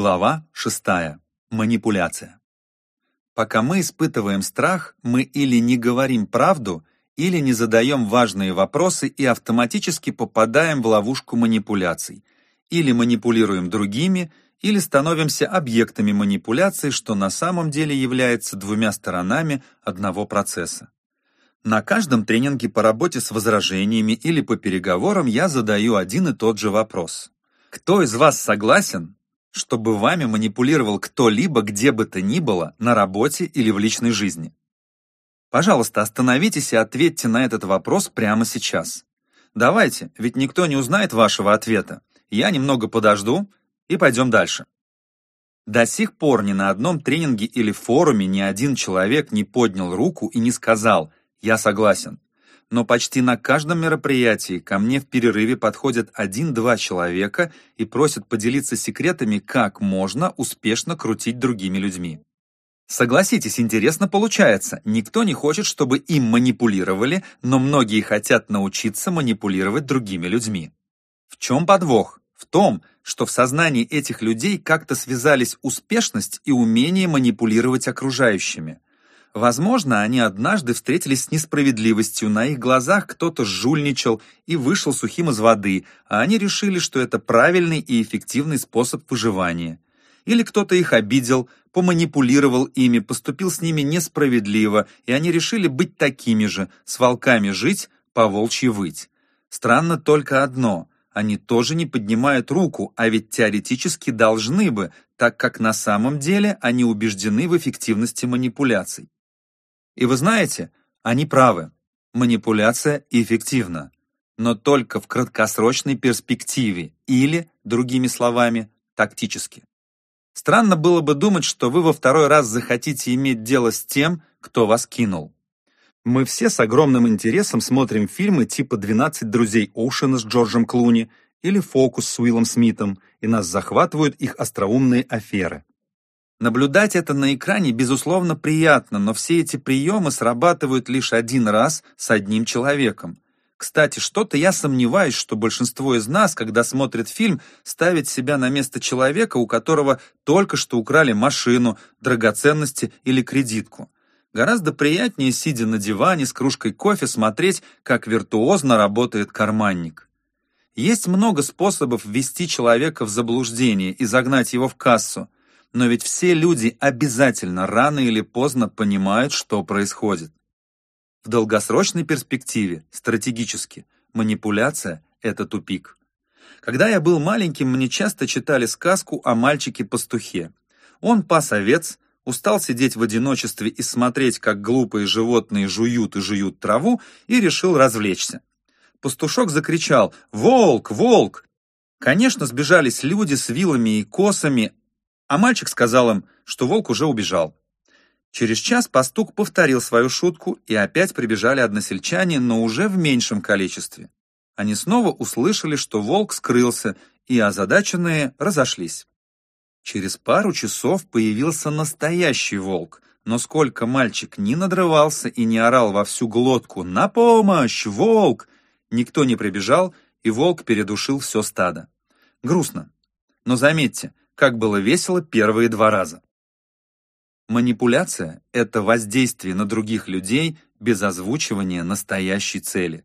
Глава 6. Манипуляция. Пока мы испытываем страх, мы или не говорим правду, или не задаем важные вопросы и автоматически попадаем в ловушку манипуляций, или манипулируем другими, или становимся объектами манипуляций, что на самом деле является двумя сторонами одного процесса. На каждом тренинге по работе с возражениями или по переговорам я задаю один и тот же вопрос. Кто из вас согласен, чтобы вами манипулировал кто-либо, где бы то ни было, на работе или в личной жизни? Пожалуйста, остановитесь и ответьте на этот вопрос прямо сейчас. Давайте, ведь никто не узнает вашего ответа. Я немного подожду и пойдем дальше. До сих пор ни на одном тренинге или форуме ни один человек не поднял руку и не сказал «я согласен» но почти на каждом мероприятии ко мне в перерыве подходят один-два человека и просят поделиться секретами, как можно успешно крутить другими людьми. Согласитесь, интересно получается. Никто не хочет, чтобы им манипулировали, но многие хотят научиться манипулировать другими людьми. В чем подвох? В том, что в сознании этих людей как-то связались успешность и умение манипулировать окружающими. Возможно, они однажды встретились с несправедливостью, на их глазах кто-то жульничал и вышел сухим из воды, а они решили, что это правильный и эффективный способ выживания. Или кто-то их обидел, поманипулировал ими, поступил с ними несправедливо, и они решили быть такими же, с волками жить, по волчьи выть. Странно только одно — они тоже не поднимают руку, а ведь теоретически должны бы, так как на самом деле они убеждены в эффективности манипуляций. И вы знаете, они правы. Манипуляция эффективна, но только в краткосрочной перспективе или, другими словами, тактически. Странно было бы думать, что вы во второй раз захотите иметь дело с тем, кто вас кинул. Мы все с огромным интересом смотрим фильмы типа «12 друзей Оушена» с Джорджем Клуни или «Фокус» с Уиллом Смитом, и нас захватывают их остроумные аферы. Наблюдать это на экране, безусловно, приятно, но все эти приемы срабатывают лишь один раз с одним человеком. Кстати, что-то я сомневаюсь, что большинство из нас, когда смотрит фильм, ставит себя на место человека, у которого только что украли машину, драгоценности или кредитку. Гораздо приятнее, сидя на диване с кружкой кофе, смотреть, как виртуозно работает карманник. Есть много способов ввести человека в заблуждение и загнать его в кассу, но ведь все люди обязательно рано или поздно понимают, что происходит. В долгосрочной перспективе, стратегически, манипуляция – это тупик. Когда я был маленьким, мне часто читали сказку о мальчике-пастухе. Он пас овец, устал сидеть в одиночестве и смотреть, как глупые животные жуют и жуют траву, и решил развлечься. Пастушок закричал «Волк! Волк!». Конечно, сбежались люди с вилами и косами, а мальчик сказал им, что волк уже убежал. Через час пастух повторил свою шутку, и опять прибежали односельчане, но уже в меньшем количестве. Они снова услышали, что волк скрылся, и озадаченные разошлись. Через пару часов появился настоящий волк, но сколько мальчик не надрывался и не орал во всю глотку «На помощь! Волк!», никто не прибежал, и волк передушил все стадо. Грустно. Но заметьте, как было весело первые два раза. Манипуляция – это воздействие на других людей без озвучивания настоящей цели.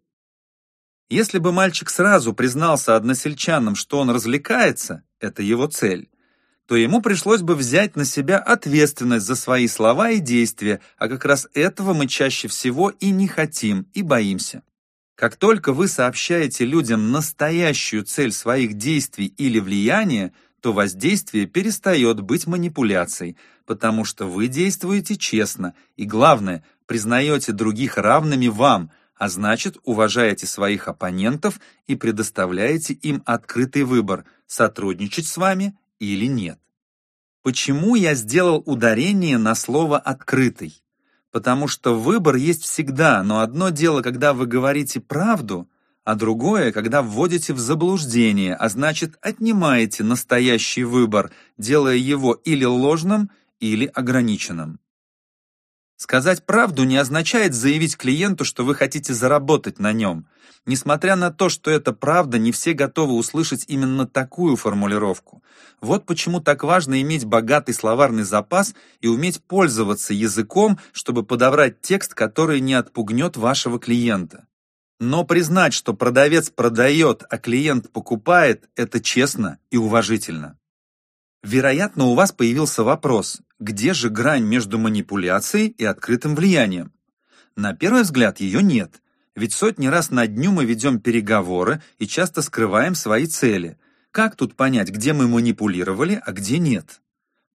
Если бы мальчик сразу признался односельчанам, что он развлекается, это его цель, то ему пришлось бы взять на себя ответственность за свои слова и действия, а как раз этого мы чаще всего и не хотим, и боимся. Как только вы сообщаете людям настоящую цель своих действий или влияния, то воздействие перестает быть манипуляцией, потому что вы действуете честно и, главное, признаете других равными вам, а значит, уважаете своих оппонентов и предоставляете им открытый выбор, сотрудничать с вами или нет. Почему я сделал ударение на слово «открытый»? Потому что выбор есть всегда, но одно дело, когда вы говорите правду, а другое, когда вводите в заблуждение, а значит отнимаете настоящий выбор, делая его или ложным, или ограниченным. Сказать правду не означает заявить клиенту, что вы хотите заработать на нем. Несмотря на то, что это правда, не все готовы услышать именно такую формулировку. Вот почему так важно иметь богатый словарный запас и уметь пользоваться языком, чтобы подобрать текст, который не отпугнет вашего клиента. Но признать, что продавец продает, а клиент покупает, это честно и уважительно. Вероятно, у вас появился вопрос, где же грань между манипуляцией и открытым влиянием? На первый взгляд ее нет, ведь сотни раз на дню мы ведем переговоры и часто скрываем свои цели. Как тут понять, где мы манипулировали, а где нет?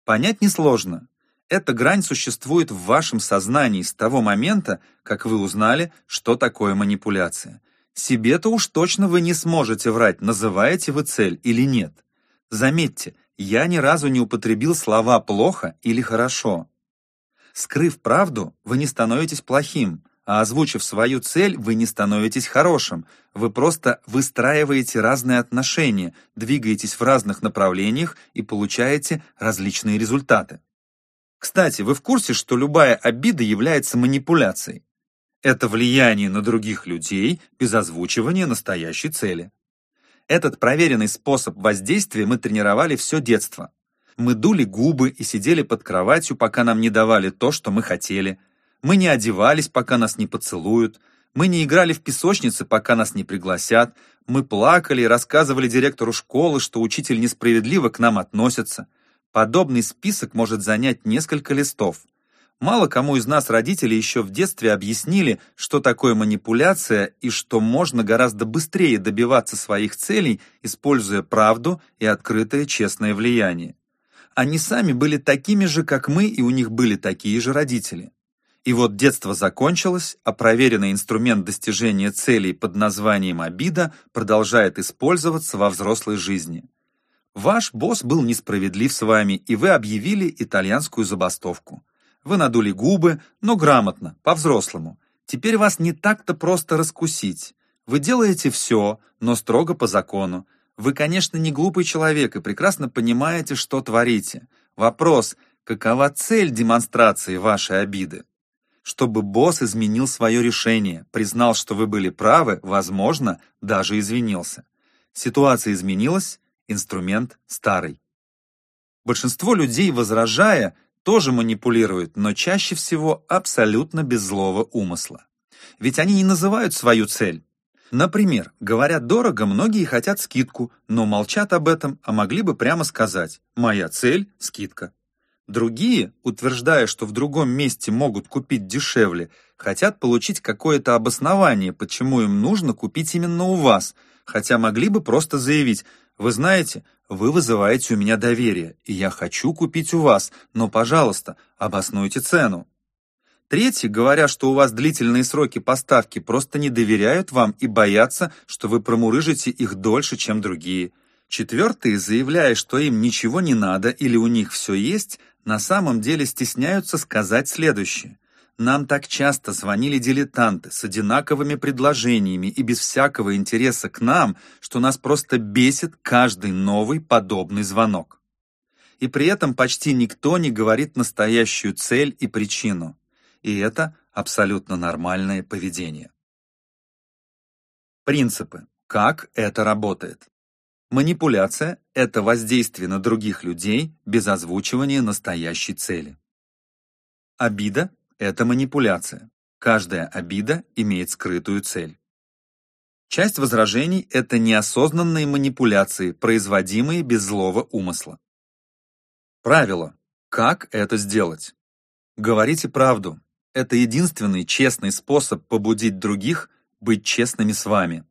Понять несложно. Эта грань существует в вашем сознании с того момента, как вы узнали, что такое манипуляция. Себе-то уж точно вы не сможете врать, называете вы цель или нет. Заметьте, я ни разу не употребил слова «плохо» или «хорошо». Скрыв правду, вы не становитесь плохим, а озвучив свою цель, вы не становитесь хорошим. Вы просто выстраиваете разные отношения, двигаетесь в разных направлениях и получаете различные результаты. Кстати, вы в курсе, что любая обида является манипуляцией? Это влияние на других людей без озвучивания настоящей цели. Этот проверенный способ воздействия мы тренировали все детство. Мы дули губы и сидели под кроватью, пока нам не давали то, что мы хотели. Мы не одевались, пока нас не поцелуют. Мы не играли в песочнице, пока нас не пригласят. Мы плакали и рассказывали директору школы, что учитель несправедливо к нам относится. Подобный список может занять несколько листов. Мало кому из нас родители еще в детстве объяснили, что такое манипуляция и что можно гораздо быстрее добиваться своих целей, используя правду и открытое честное влияние. Они сами были такими же, как мы, и у них были такие же родители. И вот детство закончилось, а проверенный инструмент достижения целей под названием обида продолжает использоваться во взрослой жизни. Ваш босс был несправедлив с вами, и вы объявили итальянскую забастовку. Вы надули губы, но грамотно, по-взрослому. Теперь вас не так-то просто раскусить. Вы делаете все, но строго по закону. Вы, конечно, не глупый человек и прекрасно понимаете, что творите. Вопрос, какова цель демонстрации вашей обиды? Чтобы босс изменил свое решение, признал, что вы были правы, возможно, даже извинился. Ситуация изменилась, инструмент старый. Большинство людей, возражая, тоже манипулируют, но чаще всего абсолютно без злого умысла. Ведь они не называют свою цель. Например, говорят дорого, многие хотят скидку, но молчат об этом, а могли бы прямо сказать «моя цель – скидка». Другие, утверждая, что в другом месте могут купить дешевле, хотят получить какое-то обоснование, почему им нужно купить именно у вас, хотя могли бы просто заявить «Вы знаете, вы вызываете у меня доверие, и я хочу купить у вас, но, пожалуйста, обоснуйте цену. Третьи, говоря, что у вас длительные сроки поставки, просто не доверяют вам и боятся, что вы промурыжите их дольше, чем другие. Четвертые, заявляя, что им ничего не надо или у них все есть, на самом деле стесняются сказать следующее. Нам так часто звонили дилетанты с одинаковыми предложениями и без всякого интереса к нам, что нас просто бесит каждый новый подобный звонок. И при этом почти никто не говорит настоящую цель и причину. И это абсолютно нормальное поведение. Принципы. Как это работает? Манипуляция – это воздействие на других людей без озвучивания настоящей цели. Обида это манипуляция. Каждая обида имеет скрытую цель. Часть возражений – это неосознанные манипуляции, производимые без злого умысла. Правило. Как это сделать? Говорите правду. Это единственный честный способ побудить других быть честными с вами.